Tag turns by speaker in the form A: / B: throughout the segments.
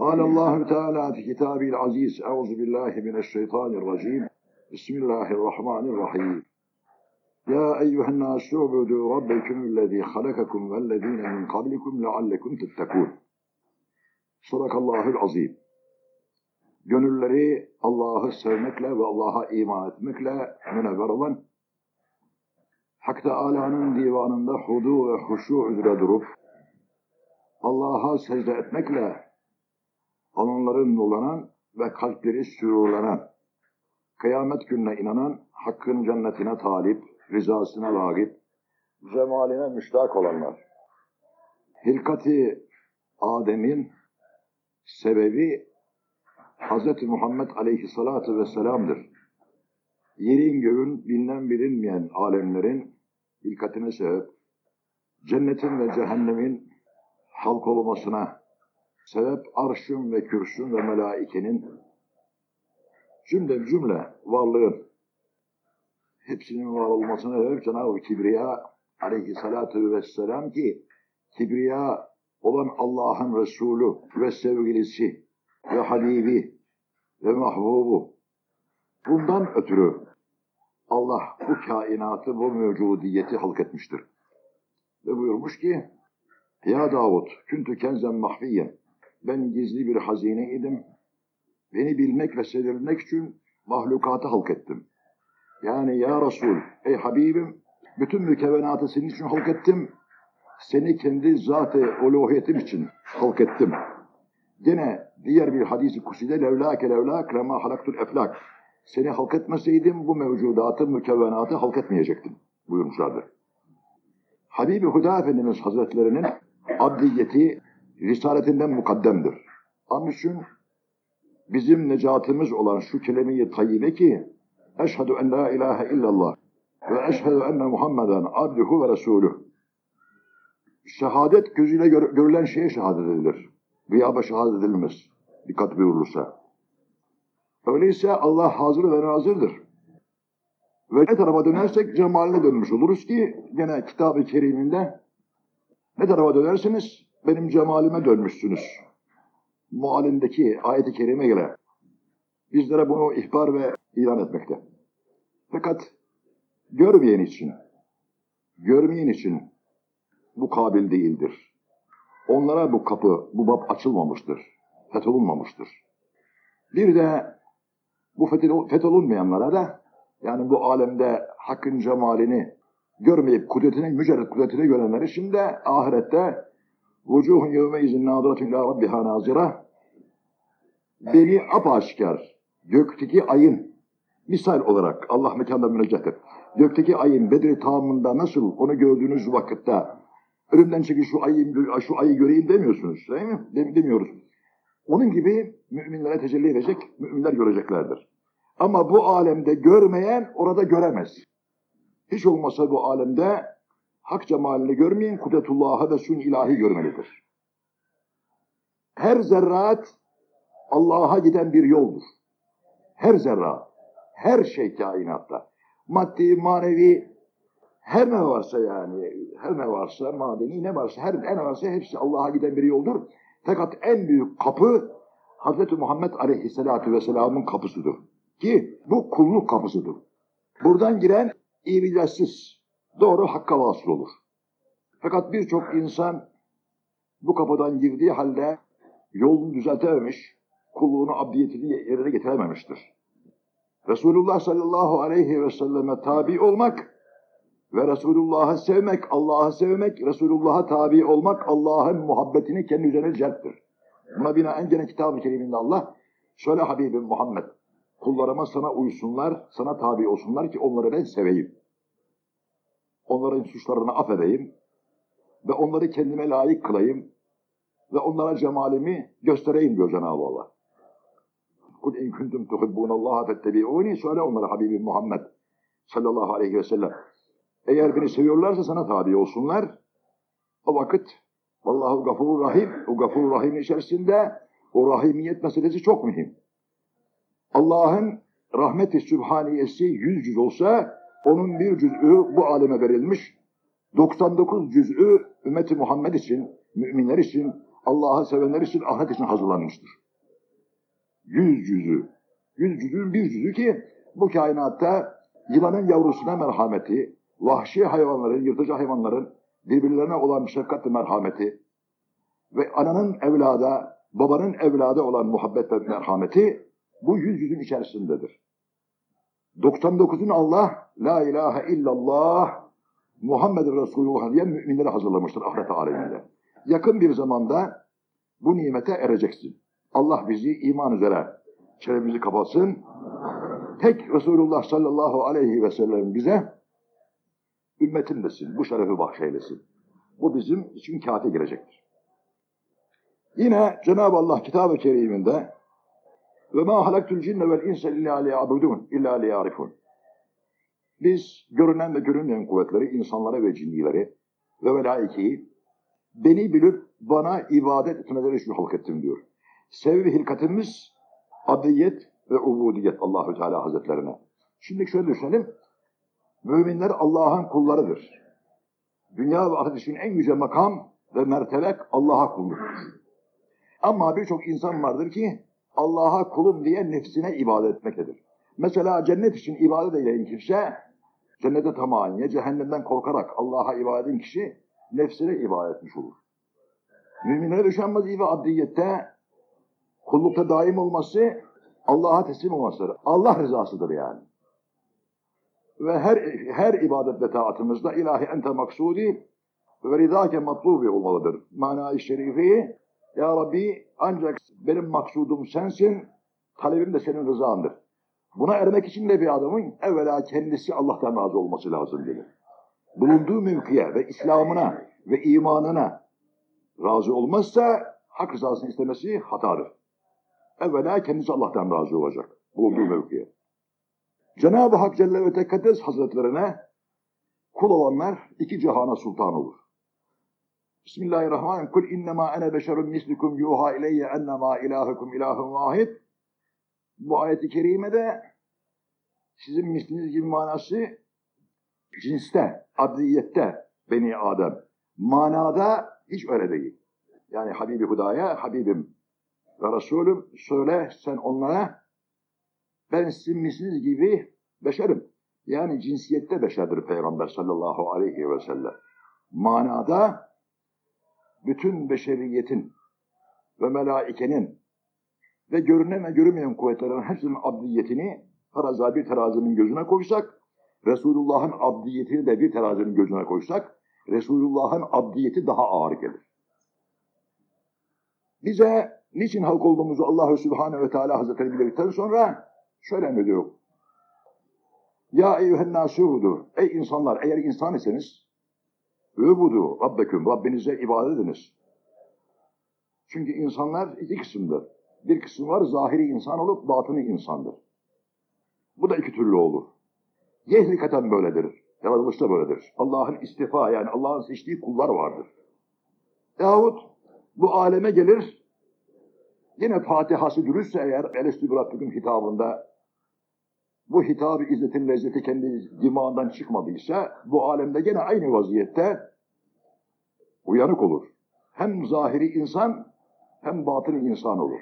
A: قال الله تعالى في كتابه العزيز أعوذ بالله من الشيطان الرجيم بسم الله الرحمن الرحيم يا أيها الناس اعبدوا ربكم الذي خلقكم والذين من قبلكم لعلكم تتقون صدق الله العظيم Gönülleri Allah'ı sevmekle ve Allah'a iman etmekle münevver olan Hak Teâlâ'nın divanında hudu ve huşu üzere durup Allah'a secde etmekle alınları nurlanan ve kalpleri sürurlanan, kıyamet gününe inanan, hakkın cennetine talip, rızasına lagip, cemaline müştak olanlar. Hilkati Adem'in sebebi Hz. Muhammed aleyhissalatu vesselam'dır. Yerin göğün bilinen bilinmeyen alemlerin hilkatine sebep, cennetin ve cehennemin halk olmasına sebep arşın ve kürsün ve melaikenin cümle cümle varlığın hepsinin var olmasına sebep Cenab-ı Kibriya aleyhissalatu vesselam ki Kibriya olan Allah'ın Resulü ve sevgilisi ve Habibi ve Mahbubu bundan ötürü Allah bu kainatı, bu mevcudiyeti halk etmiştir. Ve buyurmuş ki Ya Davud, küntü kenzen mahfiyen ben gizli bir hazine idim. Beni bilmek ve sevilmek için mahlukatı halk ettim. Yani ya Resul, ey Habibim, bütün mükevvenatı senin için halk ettim. Seni kendi zat-ı uluhiyetim için halk ettim. Gene diğer bir hadisi kuside levlâke levlâk lema halaktul eflak. Seni halk etmeseydim bu mevcudatı, mükevvenatı halk etmeyecektim buyurmuşlardır. Habibi Huda Efendimiz Hazretlerinin abdiyeti risaletinden mukaddemdir. Onun için bizim necatımız olan şu kelime-i tayyibe ki Eşhedü en la ilahe illallah ve eşhedü enne Muhammeden abduhu ve resulü. Şehadet gözüyle gör, görülen şeye şehadet edilir. Gıyaba şehadet edilmez. Dikkat buyurulursa. Öyleyse Allah hazır ve nazırdır. Ve ne tarafa dönersek cemaline dönmüş oluruz ki gene kitab-ı keriminde ne tarafa dönerseniz benim cemalime dönmüşsünüz. Mualindeki ayet-i kerime göre bizlere bunu ihbar ve ilan etmekte. Fakat görmeyen için, görmeyen için bu kabil değildir. Onlara bu kapı, bu bab açılmamıştır, fetholunmamıştır. Bir de bu fetholunmayanlara da yani bu alemde hakkın cemalini görmeyip kudretini, mücerred kudretini görenleri şimdi ahirette Vucuhun yevme izin nadiratun ila rabbiha nazira. Beni apaşikar gökteki ayın misal olarak Allah mekanda müneccehtir. Gökteki ayın Bedri tamında nasıl onu gördüğünüz vakitte önümden çekin şu ayı, şu ayı göreyim demiyorsunuz değil mi? Demiyoruz. Onun gibi müminlere tecelli edecek, müminler göreceklerdir. Ama bu alemde görmeyen orada göremez. Hiç olmasa bu alemde hak cemalini görmeyen kudretullah'a ve sun ilahi görmelidir. Her zerrat Allah'a giden bir yoldur. Her zerrat, her şey kainatta. Maddi, manevi, her ne varsa yani, her ne varsa, madeni ne varsa, her ne varsa hepsi Allah'a giden bir yoldur. Fakat en büyük kapı Hz. Muhammed Aleyhisselatü Vesselam'ın kapısıdır. Ki bu kulluk kapısıdır. Buradan giren iricatsız, doğru hakka vasıl olur. Fakat birçok insan bu kapıdan girdiği halde yolunu düzeltememiş, kulluğunu, abdiyetini yerine getirememiştir. Resulullah sallallahu aleyhi ve selleme tabi olmak ve Resulullah'ı sevmek, Allah'ı sevmek, Resulullah'a tabi olmak Allah'ın muhabbetini kendi üzerine celptir. Buna binaen gene kitab-ı keriminde Allah, söyle Habibim Muhammed, kullarıma sana uysunlar, sana tabi olsunlar ki onları ben seveyim. Onların suçlarını affedeyim ve onları kendime layık kılayım ve onlara cemalimi göstereyim diyor Cenab-ı Allah. Kul in kuntum tuhibbunallaha fettebi'uni söyle onlara Habibim Muhammed sallallahu aleyhi ve sellem. Eğer beni seviyorlarsa sana tabi olsunlar. O vakit Vallahu gafurur rahim. O gafurur rahim içerisinde o rahimiyet meselesi çok mühim. Allah'ın rahmeti sübhaniyesi yüz cüz olsa onun bir cüz'ü bu aleme verilmiş. 99 cüz'ü ümmeti Muhammed için, müminler için Allah'ı sevenler için ahiret için hazırlanmıştır. Yüz cüzü. Yüz cüzün bir cüzü ki bu kainatta yılanın yavrusuna merhameti, vahşi hayvanların, yırtıcı hayvanların birbirlerine olan şefkat merhameti ve ananın evlada, babanın evladı olan muhabbet ve merhameti bu yüz yüzün içerisindedir. 99'un Allah, La ilahe illallah, Muhammed Resulullah diye müminleri hazırlamıştır ahiret aleminde. Yakın bir zamanda bu nimete ereceksin. Allah bizi iman üzere çevremizi kapatsın. Tek Resulullah sallallahu aleyhi ve sellem bize ümmetindesin. Bu şerefi bahşeylesin. Bu bizim için kâte girecektir. Yine Cenab-ı Allah kitab-ı keriminde ve ma halaktul cinne vel insa illa liya'budun illa liya'rifun. Biz görünen ve görünmeyen kuvvetleri, insanlara ve cinnileri ve velaikeyi beni bilip bana ibadet etmeleri için halk ettim diyor. Sebebi hilkatimiz adiyet ve ubudiyet Allahü Teala Hazretlerine. Şimdi şöyle düşünelim. Müminler Allah'ın kullarıdır. Dünya ve ahiret için en yüce makam ve mertebek Allah'a kulluktur. Ama birçok insan vardır ki Allah'a kulum diye nefsine ibadet etmektedir. Mesela cennet için ibadet eden kimse cennete tamaniye, cehennemden korkarak Allah'a ibadet eden kişi nefsine ibadet etmiş olur. Müminlere düşen vazife abdiyette kullukta daim olması Allah'a teslim olmasıdır. Allah rızasıdır yani. Ve her her ibadet ve taatımızda ilahi ente maksudi ve ridake matlubi olmalıdır. Mana-i şerifi ya Rabbi ancak benim maksudum sensin, talebim de senin rızandır. Buna ermek için de bir adamın evvela kendisi Allah'tan razı olması lazım gelir. Bulunduğu mülkiye ve İslam'ına ve imanına razı olmazsa hak rızasını istemesi hatadır. Evvela kendisi Allah'tan razı olacak. Bulunduğu mevkiye. Cenab-ı Hak Celle ve Tekaddes Hazretlerine kul olanlar iki cihana sultan olur. Bismillahirrahmanirrahim. Kul innema ene beşerun mislikum yuha ileyye ennema ilahukum ilahun vahid. Bu ayeti kerimede sizin misliniz gibi manası cinste, adliyette beni Adem. Manada hiç öyle değil. Yani Habibi Huda'ya, Habibim ve Resulüm söyle sen onlara ben sizin misliniz gibi beşerim. Yani cinsiyette beşerdir Peygamber sallallahu aleyhi ve sellem. Manada bütün beşeriyetin ve melaikenin ve görünen ve görünmeyen kuvvetlerin hepsinin abdiyetini faraza bir terazinin gözüne koysak, Resulullah'ın abdiyetini de bir terazinin gözüne koysak, Resulullah'ın abdiyeti daha ağır gelir. Bize niçin halk olduğumuzu Allahü Sübhanehu ve Teala Hazretleri bildikten sonra şöyle emrediyor. Ya eyyühen nasuhudu. Ey insanlar eğer insan iseniz Übudu Rabbeküm. Rabbinize ibadet ediniz. Çünkü insanlar iki kısımdır. Bir kısım var zahiri insan olup batını insandır. Bu da iki türlü olur. Yehlikaten böyledir. Yaratılışta böyledir. Allah'ın istifa yani Allah'ın seçtiği kullar vardır. Yahut bu aleme gelir, yine Fatihası dürüstse eğer Elestü Rabbikum hitabında bu hitabı izzetin lezzeti kendi dimağından çıkmadıysa bu alemde gene aynı vaziyette uyanık olur. Hem zahiri insan hem batını insan olur.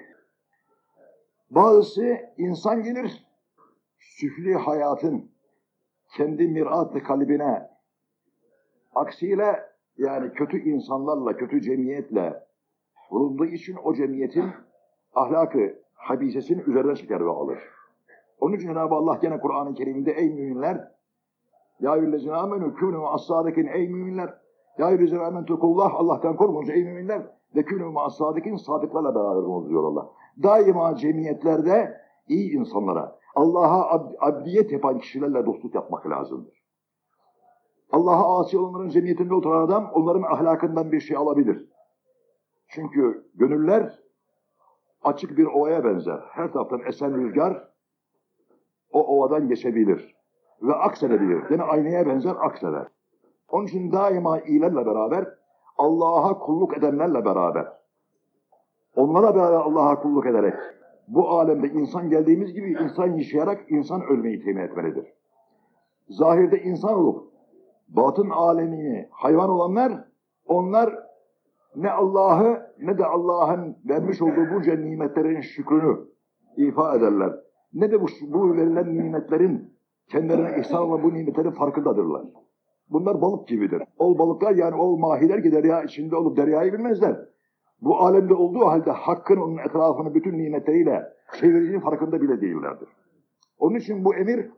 A: Bazısı insan gelir, süfli hayatın kendi mirat kalbine aksiyle yani kötü insanlarla, kötü cemiyetle bulunduğu için o cemiyetin ahlakı, habisesini üzerine çeker ve alır. Onun için Cenab-ı Allah gene Kur'an-ı Kerim'de ey müminler Ya yüllezine amenü kûnü ve as-sâdikin ey müminler Ya yüllezine amentukullah Allah'tan korkunuz ey müminler ve kûnü ve as-sâdikin sadıklarla beraber olunuz diyor Allah. Daima cemiyetlerde iyi insanlara Allah'a ab abdiyet yapan kişilerle dostluk yapmak lazımdır. Allah'a asi olanların cemiyetinde oturan adam onların ahlakından bir şey alabilir. Çünkü gönüller açık bir ovaya benzer. Her taraftan esen rüzgar o ovadan geçebilir ve aksedebilir. Yine aynaya benzer akseder. Onun için daima iyilerle beraber, Allah'a kulluk edenlerle beraber, onlara beraber Allah'a kulluk ederek, bu alemde insan geldiğimiz gibi insan yaşayarak insan ölmeyi temin etmelidir. Zahirde insan olup, batın alemini hayvan olanlar, onlar ne Allah'ı ne de Allah'ın vermiş olduğu bunca nimetlerin şükrünü ifa ederler. Ne de bu, bu verilen nimetlerin kendilerine ihsan olan bu nimetlerin farkındadırlar. Bunlar balık gibidir. Ol balıklar yani ol mahiler ki derya içinde olup deryayı bilmezler. Bu alemde olduğu halde hakkın onun etrafını bütün nimetleriyle çevirdiğinin farkında bile değillerdir. Onun için bu emir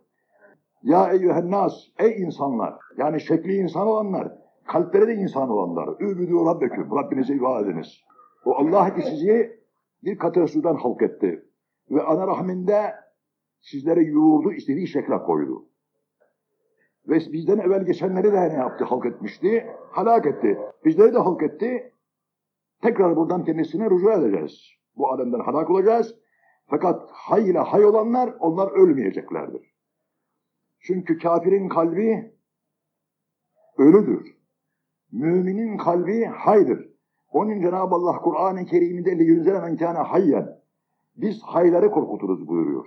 A: ya eyyühen nas, ey insanlar, yani şekli insan olanlar, kalpleri de insan olanlar, übüdü rabbeküm, Rabbinize ibadet ediniz. O Allah ki sizi bir katır sudan halk etti ve ana rahminde sizlere yoğurdu, istediği şekle koydu. Ve bizden evvel geçenleri de ne yaptı? Halk etmişti, halak etti. Bizleri de halk etti. Tekrar buradan kendisine rücu edeceğiz. Bu alemden halak olacağız. Fakat hay ile hay olanlar, onlar ölmeyeceklerdir. Çünkü kafirin kalbi ölüdür. Müminin kalbi haydır. Onun Cenab-ı Allah Kur'an-ı Kerim'inde liyünzele men kâne hayyen. Biz hayları korkuturuz buyuruyor.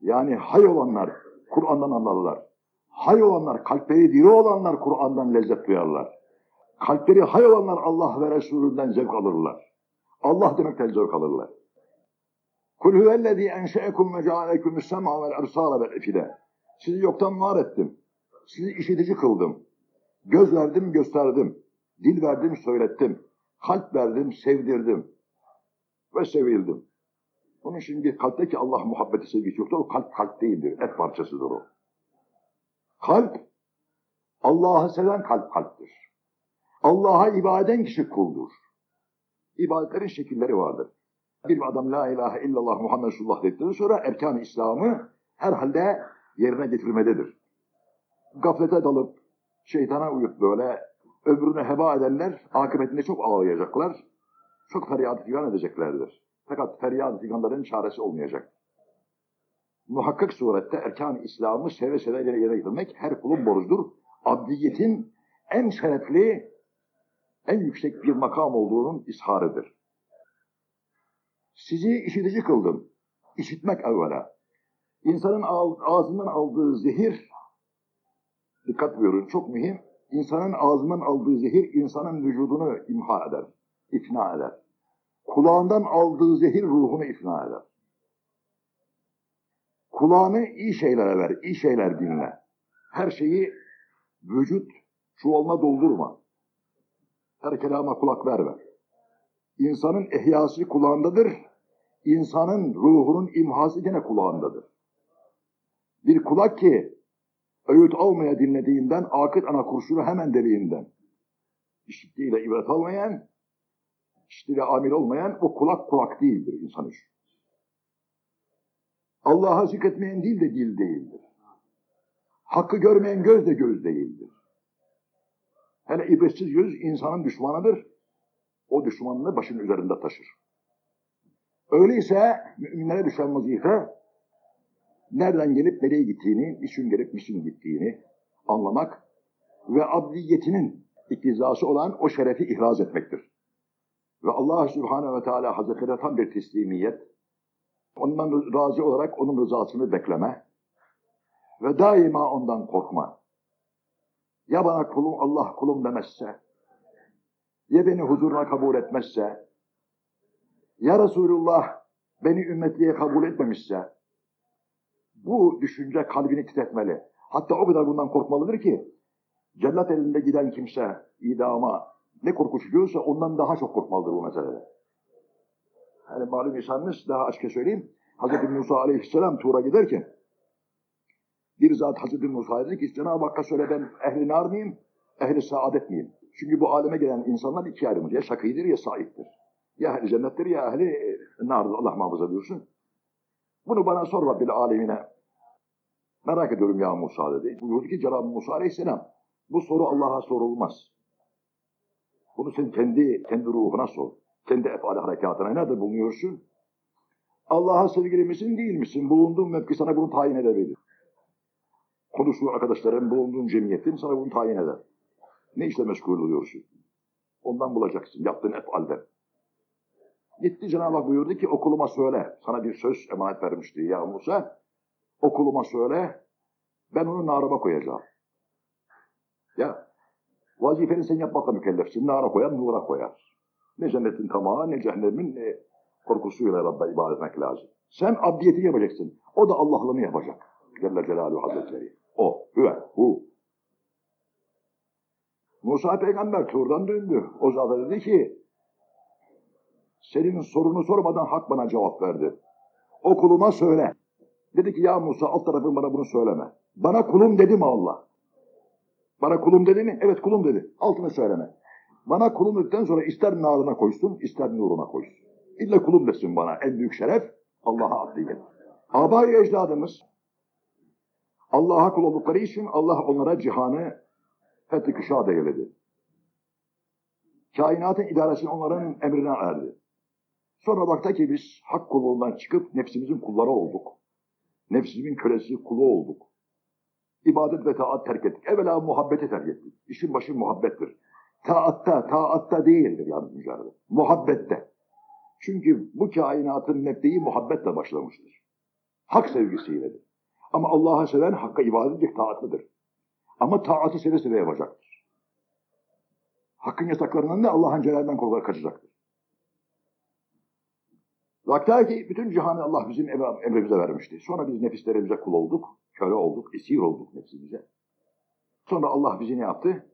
A: Yani hay olanlar Kur'an'dan anlarlar. Hay olanlar, kalpleri diri olanlar Kur'an'dan lezzet duyarlar. Kalpleri hay olanlar Allah ve Resulünden zevk alırlar. Allah demekten zevk alırlar. Kul huvellezî enşe'ekum ve cealekümü's sem'a vel ersâle vel efide. Sizi yoktan var ettim. Sizi işitici kıldım. Göz verdim, gösterdim. Dil verdim, söylettim. Kalp verdim, sevdirdim. Ve sevildim. Onun için bir kalpteki Allah muhabbeti sevgisi yoktur. O kalp kalp değildir. Et parçasıdır o. Kalp, Allah'ı seven kalp kalptir. Allah'a ibadet eden kişi kuldur. İbadetlerin şekilleri vardır. Bir adam la ilahe illallah Muhammed Resulullah dedikten sonra erkan-ı İslam'ı herhalde yerine getirmededir. Gaflete dalıp şeytana uyup böyle ömrünü heba edenler akıbetinde çok ağlayacaklar. Çok feryat figan edeceklerdir. Fakat feryat figanların çaresi olmayacak. Muhakkak surette erkan-ı İslam'ı seve seve yerine getirmek her kulun borcudur. Abdiyetin en şerefli, en yüksek bir makam olduğunun isharıdır. Sizi işitici kıldım. İşitmek evvela. İnsanın ağzından aldığı zehir, dikkat buyurun çok mühim, insanın ağzından aldığı zehir insanın vücudunu imha eder, ifna eder. Kulağından aldığı zehir ruhunu ifna eder. Kulağını iyi şeylere ver, iyi şeyler dinle. Her şeyi vücut çuvalına doldurma. Her kelama kulak verme. İnsanın ehyası kulağındadır, insanın ruhunun imhası gene kulağındadır. Bir kulak ki öğüt almaya dinlediğinden akıt ana kurşunu hemen deliğinden. İşittiğiyle ibret almayan, işitiyle amil olmayan o kulak kulak değildir insan için. Allah'a zikretmeyen dil de dil değildir. Hakkı görmeyen göz de göz değildir. Hele ibretsiz göz insanın düşmanıdır. O düşmanını başın üzerinde taşır. Öyleyse müminlere düşen vazife nereden gelip nereye gittiğini, niçin gelip niçin gittiğini anlamak ve abdiyetinin iktizası olan o şerefi ihraz etmektir. Ve Allah Subhanahu ve Teala Hazretleri tam bir teslimiyet, ondan razı olarak onun rızasını bekleme ve daima ondan korkma. Ya bana kulum Allah kulum demezse, ya beni huzuruna kabul etmezse, ya Resulullah beni ümmetliğe kabul etmemişse, bu düşünce kalbini titretmeli. Hatta o kadar bundan korkmalıdır ki, cennet elinde giden kimse idama ne korkutuyorsa ondan daha çok korkmalıdır bu meselede. Hani malum insanımız daha açıkça söyleyeyim, Hz. Musa aleyhisselam Tur'a giderken, bir zat Hz. Musa dedi ki, Cenab-ı Hakk'a söyle ben ehli nar mıyım, ehli saadet miyim? Çünkü bu aleme gelen insanlar iki ayrımdır. Ya şakîdir ya saittir. Ya ehli cennettir ya ehli nardır. Allah muhafaza buyursun. Bunu bana sor Rabbil alemine. Merak ediyorum ya Musa dedi. Buyurdu ki Cenab-ı Musa aleyhisselam bu soru Allah'a sorulmaz. Bunu sen kendi kendi ruhuna sor. Kendi efali harekatına nerede bulunuyorsun? Allah'a sevgili misin değil misin? Bulunduğun mevki sana bunu tayin edebilir. Konuştuğun arkadaşların, bulunduğun cemiyetin sana bunu tayin eder. Ne işle meşgul oluyorsun? Ondan bulacaksın, yaptığın efalden. Gitti Cenab-ı Hak buyurdu ki okuluma söyle. Sana bir söz emanet vermişti ya Musa. Okuluma söyle. Ben onu narıma koyacağım. Ya Vazifeni sen yapmakla mükellefsin. Nara koyan nura koyar. Ne cennetin tamağı ne cehennemin ne korkusuyla Rabb'a ibadet etmek lazım. Sen abdiyeti yapacaksın. O da Allah'lığını yapacak. Celle Celaluhu Hazretleri. O. Hüve. Hu. Musa peygamber Tur'dan döndü. O zada dedi ki senin sorunu sormadan hak bana cevap verdi. O kuluma söyle. Dedi ki ya Musa alt tarafın bana bunu söyleme. Bana kulum dedi mi Allah? Bana kulum dedi mi? Evet kulum dedi. Altını söyleme. Bana kulum dedikten sonra ister nalına koysun, ister nuruna koysun. İlla kulum desin bana. En büyük şeref Allah'a abdiye. Abai ecdadımız Allah'a kul oldukları için Allah onlara cihanı fethi kışa değerledi. Kainatın idaresini onların emrine erdi. Sonra baktı ki biz hak kulluğundan çıkıp nefsimizin kulları olduk. Nefsimizin kölesi kulu olduk. İbadet ve taat terk ettik. Evvela muhabbeti terk ettik. İşin başı muhabbettir. Taatta, taatta değildir yalnız mücadele. Muhabbette. Çünkü bu kainatın mebdeyi muhabbetle başlamıştır. Hak sevgisiyledir. Ama Allah'a seven hakka ibadet edecek taatlıdır. Ama taatı seve seve yapacaktır. Hakkın yasaklarından da Allah'ın celalinden korkarak kaçacaktır. Vakti ki bütün cihanı Allah bizim em- emrimize vermişti. Sonra biz nefislerimize kul olduk, köle olduk, esir olduk nefsimize. Sonra Allah bizi ne yaptı?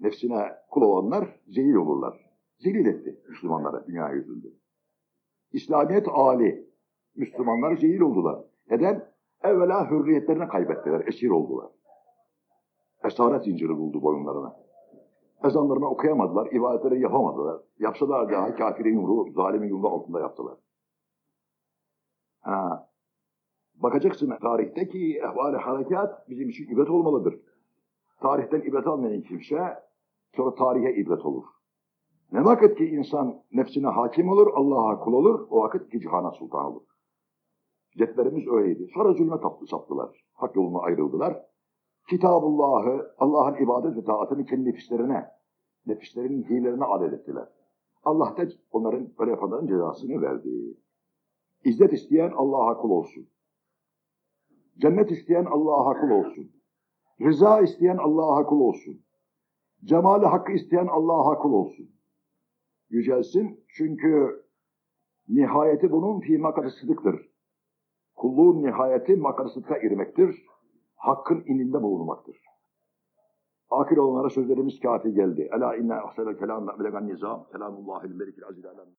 A: Nefsine kul olanlar zelil olurlar. Zelil etti Müslümanlara dünya yüzünde. İslamiyet âli. Müslümanlar zelil oldular. Neden? Evvela hürriyetlerini kaybettiler, esir oldular. Esaret zinciri buldu boyunlarına. Ezanlarını okuyamadılar, ibadetleri yapamadılar. Yapsalar daha kafirin yumruğu, zalimin yumruğu altında yaptılar. Ha. Bakacaksın tarihteki ehval-i harekat bizim için ibret olmalıdır. Tarihten ibret almayan kimse sonra tarihe ibret olur. Ne vakit ki insan nefsine hakim olur, Allah'a kul olur, o vakit ki cihana sultan olur. Cetlerimiz öyleydi. Sonra zulme taptı saptılar. Hak yoluna ayrıldılar. Kitabullah'ı, Allah'ın ibadet ve taatını kendi nefislerine, nefislerinin hilelerine adet ettiler. Allah da onların böyle yapanların cezasını verdi. İzzet isteyen Allah'a kul olsun. Cennet isteyen Allah'a kul olsun. Rıza isteyen Allah'a kul olsun. Cemali hakkı isteyen Allah'a kul olsun. Yücelsin çünkü nihayeti bunun fi sıdıktır. Kulluğun nihayeti makadı sıdka girmektir. Hakkın ininde bulunmaktır. Akil olanlara sözlerimiz kafi geldi. Ela inna ahsene kelam ve nizam. Kelamullahil melikil aziz alem.